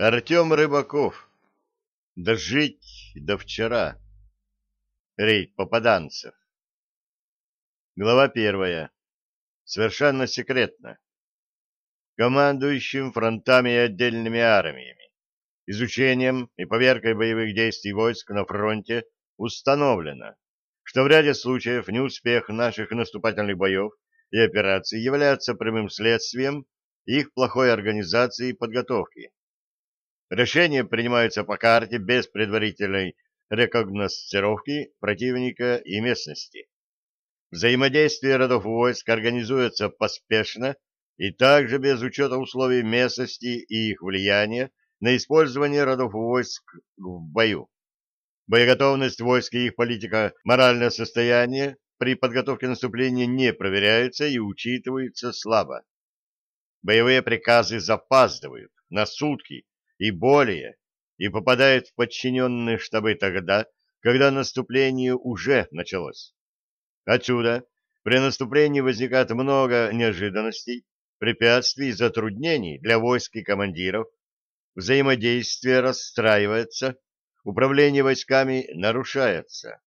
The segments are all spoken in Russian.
Артем Рыбаков. Дожить до вчера. Рейд попаданцев. Глава первая. Совершенно секретно. Командующим фронтами и отдельными армиями, изучением и поверкой боевых действий войск на фронте установлено, что в ряде случаев неуспех наших наступательных боев и операций является прямым следствием их плохой организации и подготовки. Решения принимаются по карте без предварительной рекогносцировки противника и местности. Взаимодействие родов войск организуется поспешно и также без учета условий местности и их влияния на использование родов войск в бою. Боеготовность войск и их политика, моральное состояние при подготовке наступления не проверяются и учитываются слабо. Боевые приказы запаздывают на сутки и более, и попадает в подчиненные штабы тогда, когда наступление уже началось. Отсюда при наступлении возникает много неожиданностей, препятствий и затруднений для войск и командиров, взаимодействие расстраивается, управление войсками нарушается.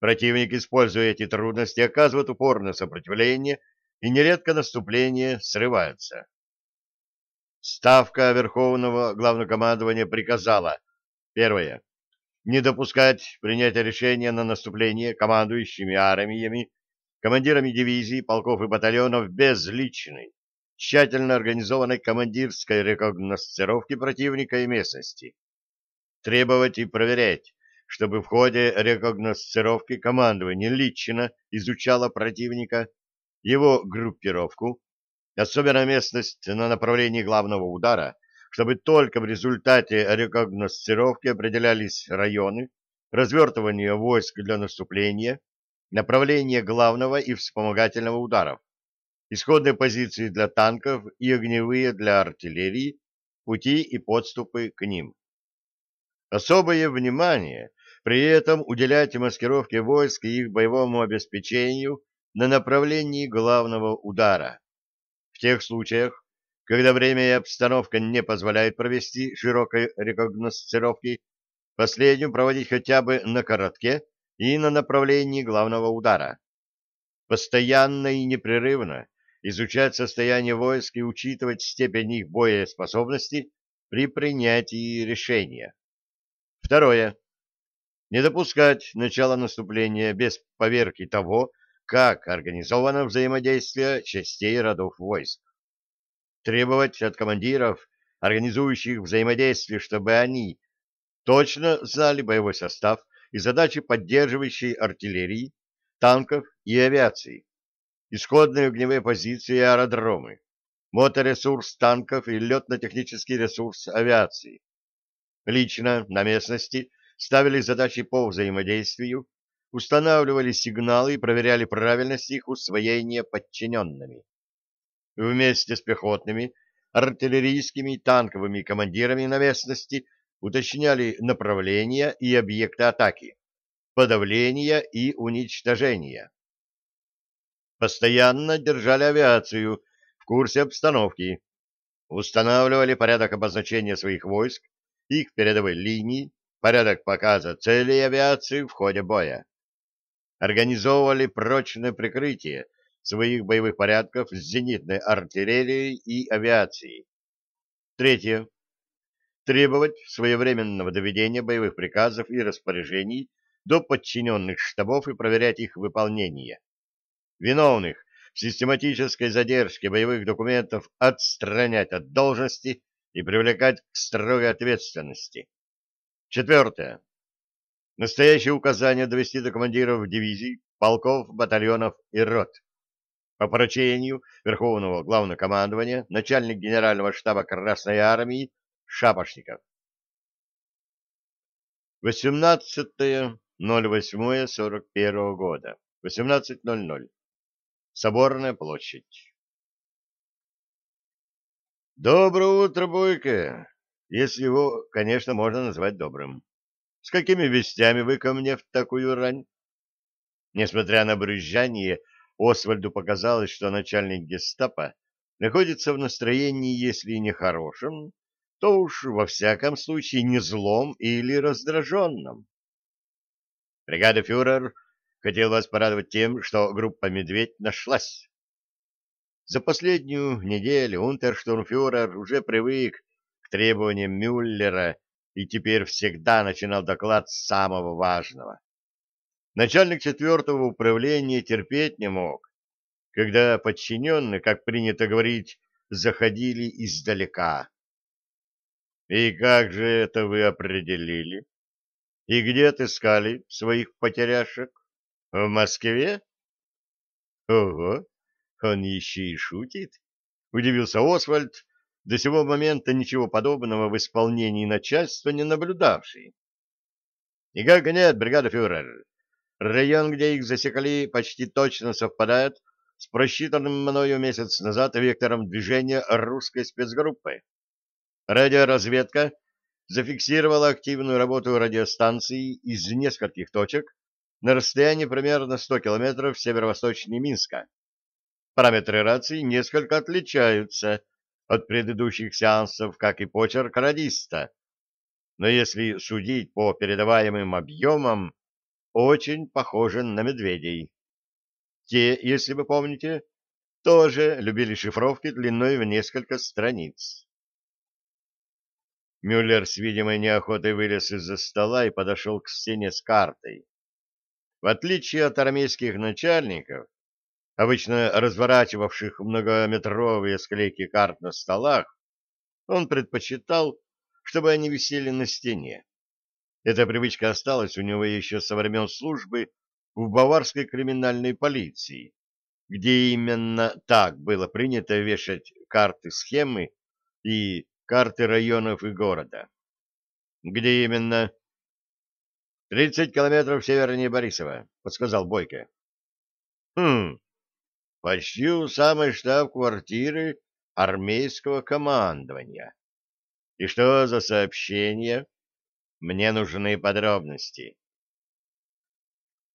Противник, используя эти трудности, оказывает упорное сопротивление, и нередко наступление срывается. Ставка Верховного Главнокомандования приказала первое не допускать принятия решения на наступление командующими армиями, командирами дивизий, полков и батальонов без личной, тщательно организованной командирской рекогносцировки противника и местности. Требовать и проверять, чтобы в ходе рекогносцировки командование лично изучало противника, его группировку, особенно местность на направлении главного удара, чтобы только в результате рекогносцировки определялись районы, развертывание войск для наступления, направление главного и вспомогательного ударов, исходные позиции для танков и огневые для артиллерии, пути и подступы к ним. Особое внимание при этом уделяйте маскировке войск и их боевому обеспечению на направлении главного удара. В тех случаях, когда время и обстановка не позволяют провести широкой рекогносцировки, последнюю проводить хотя бы на коротке и на направлении главного удара. Постоянно и непрерывно изучать состояние войск и учитывать степень их боеспособности при принятии решения. Второе. Не допускать начала наступления без поверки того, как организовано взаимодействие частей родов войск. Требовать от командиров, организующих взаимодействие, чтобы они точно знали боевой состав и задачи поддерживающей артиллерии, танков и авиации, исходные огневые позиции и аэродромы, моторесурс танков и летно-технический ресурс авиации. Лично на местности ставили задачи по взаимодействию, устанавливали сигналы и проверяли правильность их усвоения подчиненными. Вместе с пехотными, артиллерийскими и танковыми командирами на местности уточняли направления и объекты атаки, подавления и уничтожения. Постоянно держали авиацию в курсе обстановки, устанавливали порядок обозначения своих войск, их передовой линии, порядок показа целей авиации в ходе боя организовывали прочное прикрытие своих боевых порядков с зенитной артиллерией и авиацией. Третье. Требовать своевременного доведения боевых приказов и распоряжений до подчиненных штабов и проверять их выполнение. Виновных в систематической задержке боевых документов отстранять от должности и привлекать к строгой ответственности. Четвертое Настоящее указание довести до командиров дивизий, полков, батальонов и рот. По поручению Верховного Главнокомандования начальник Генерального штаба Красной Армии Шапошников. 18.08.41 года. 18.00. Соборная площадь. Доброе утро, Бойко, если его, конечно, можно назвать добрым. С какими вестями вы ко мне в такую рань? Несмотря на брюзжание, Освальду показалось, что начальник гестапо находится в настроении, если не хорошем, то уж во всяком случае не злом или раздраженном. Бригада фюрер хотел вас порадовать тем, что группа «Медведь» нашлась. За последнюю неделю унтерштурмфюрер уже привык к требованиям Мюллера и теперь всегда начинал доклад с самого важного. Начальник четвертого управления терпеть не мог, когда подчиненные, как принято говорить, заходили издалека. И как же это вы определили? И где отыскали своих потеряшек? В Москве? Ого, он еще и шутит. Удивился Освальд, до сего момента ничего подобного в исполнении начальства не наблюдавший. Никак нет, бригада фюрер. Район, где их засекали, почти точно совпадает с просчитанным мною месяц назад вектором движения русской спецгруппы. Радиоразведка зафиксировала активную работу радиостанции из нескольких точек на расстоянии примерно 100 километров северо-восточнее Минска. Параметры рации несколько отличаются от предыдущих сеансов, как и почерк радиста. Но если судить по передаваемым объемам, очень похожи на медведей. Те, если вы помните, тоже любили шифровки длиной в несколько страниц. Мюллер с видимой неохотой вылез из-за стола и подошел к стене с картой. В отличие от армейских начальников, обычно разворачивавших многометровые склейки карт на столах, он предпочитал, чтобы они висели на стене. Эта привычка осталась у него еще со времен службы в баварской криминальной полиции, где именно так было принято вешать карты-схемы и карты районов и города. Где именно? «Тридцать километров севернее Борисова», — подсказал Бойко. «Хм, почти у самой штаб-квартиры армейского командования. И что за сообщение? Мне нужны подробности».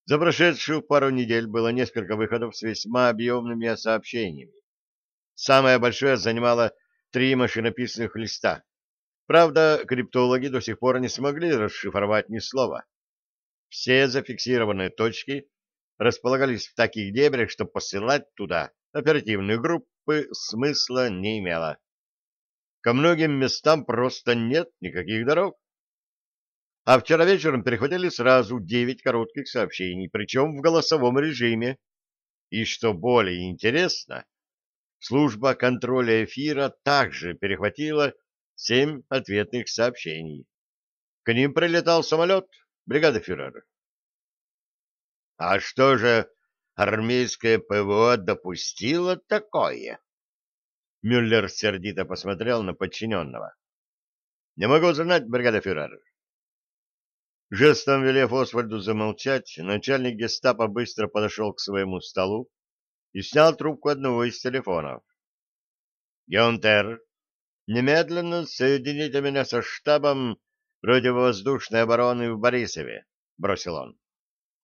За прошедшую пару недель было несколько выходов с весьма объемными сообщениями. Самое большое занимало три машинописных листа. Правда, криптологи до сих пор не смогли расшифровать ни слова. Все зафиксированные точки располагались в таких дебрях, что посылать туда оперативные группы смысла не имело. Ко многим местам просто нет никаких дорог. А вчера вечером перехватили сразу девять коротких сообщений, причем в голосовом режиме. И что более интересно, служба контроля эфира также перехватила семь ответных сообщений. К ним прилетал самолет бригады фюрера. А что же армейское ПВО допустило такое? Мюллер сердито посмотрел на подчиненного. Не могу знать, бригада фюрера. Жестом велев Освальду замолчать, начальник гестапо быстро подошел к своему столу, и снял трубку одного из телефонов. «Геонтер, немедленно соедините меня со штабом противовоздушной обороны в Борисове», — бросил он.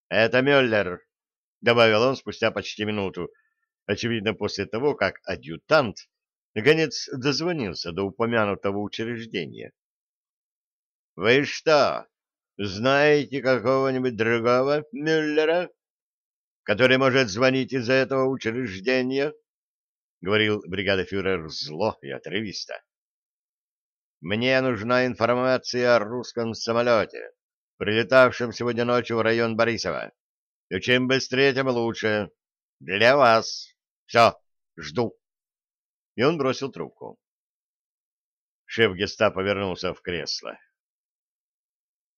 «Это Мюллер», — добавил он спустя почти минуту, очевидно после того, как адъютант наконец дозвонился до упомянутого учреждения. «Вы что, знаете какого-нибудь другого Мюллера?» который может звонить из этого учреждения, — говорил бригадофюрер зло и отрывисто. — Мне нужна информация о русском самолете, прилетавшем сегодня ночью в район Борисова. И чем быстрее, тем лучше. Для вас. Все, жду. И он бросил трубку. Шеф геста повернулся в кресло.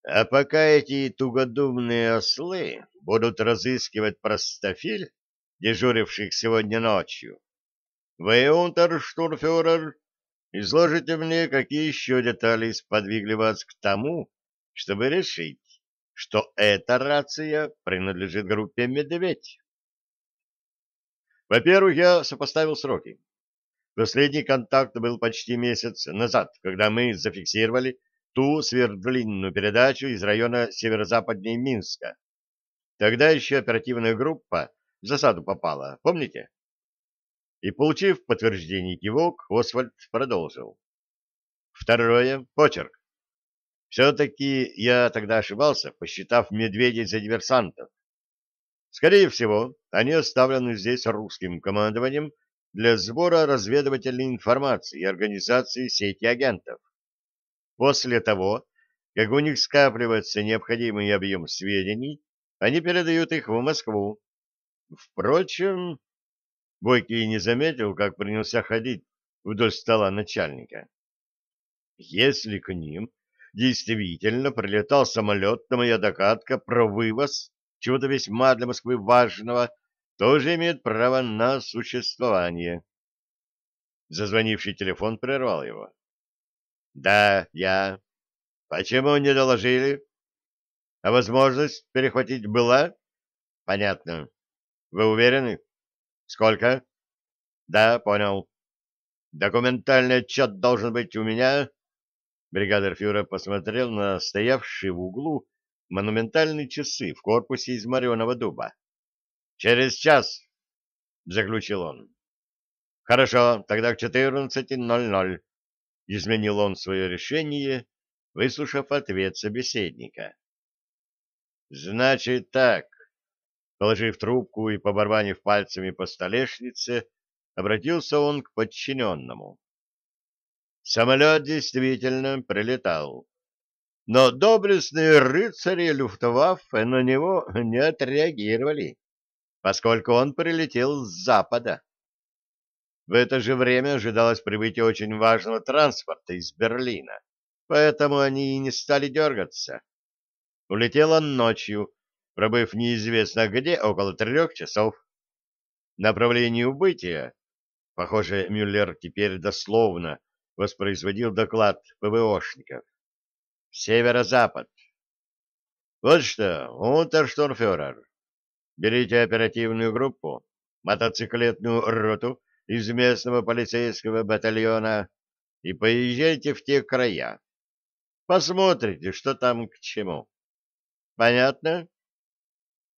А пока эти тугодумные ослы будут разыскивать простофиль, дежуривших сегодня ночью, вы, унтерштурфюрер, изложите мне, какие еще детали сподвигли вас к тому, чтобы решить, что эта рация принадлежит группе «Медведь». Во-первых, я сопоставил сроки. Последний контакт был почти месяц назад, когда мы зафиксировали ту сверхдлинную передачу из района северо-западнее Минска. Тогда еще оперативная группа в засаду попала, помните? И, получив подтверждение кивок, Освальд продолжил. Второе — почерк. Все-таки я тогда ошибался, посчитав медведей за диверсантов. Скорее всего, они оставлены здесь русским командованием для сбора разведывательной информации и организации сети агентов. После того, как у них скапливается необходимый объем сведений, они передают их в Москву. Впрочем, Бойкий не заметил, как принялся ходить вдоль стола начальника. Если к ним действительно прилетал самолет, то моя догадка про вывоз чего-то весьма для Москвы важного тоже имеет право на существование. Зазвонивший телефон прервал его. — Да, я. Почему не доложили? А возможность перехватить была? — Понятно. Вы уверены? — Сколько? — Да, понял. Документальный отчет должен быть у меня. Бригадир фюрер посмотрел на стоявшие в углу монументальные часы в корпусе из мореного дуба. «Через час», — заключил он. «Хорошо, тогда к 14.00», — изменил он свое решение, выслушав ответ собеседника. «Значит так», — положив трубку и побарбанив пальцами по столешнице, обратился он к подчиненному. Самолет действительно прилетал. Но доблестные рыцари Люфтваффе на него не отреагировали, поскольку он прилетел с запада. В это же время ожидалось прибытие очень важного транспорта из Берлина, поэтому они и не стали дергаться. Улетел он ночью, пробыв неизвестно где, около трех часов. Направление убытия, похоже, Мюллер теперь дословно воспроизводил доклад ПВОшников. Северо-запад. Вот что, унтерштурмфюрер, берите оперативную группу, мотоциклетную роту из местного полицейского батальона и поезжайте в те края. Посмотрите, что там к чему. Понятно?